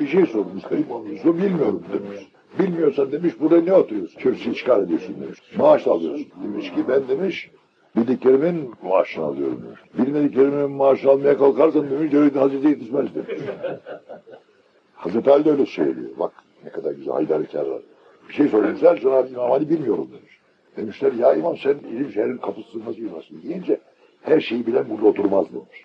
Bir şey sormuş kayınvalidesi bilmiyorum demiş. Bilmiyorsan demiş burada ne oturuyorsun? Kürsü çıkar ediyorsun demiş. Maaş alıyorsun. Demiş ki ben demiş bildiklerimin maaşını alıyorum demiş. Bilmediklerimin maaşını almaya kalkarsan demiş devletin hazreti yetişmez demiş. Hazreti Ali de öyle söylüyor. Bak ne kadar güzel Haydar Kerrar. Bir şey sormuşlar Cenab-ı İmam Ali bilmiyorum demiş. Demişler ya imam sen ilim şehrin kapısı nasıl yürüyorsun deyince her şeyi bilen burada oturmaz demiş.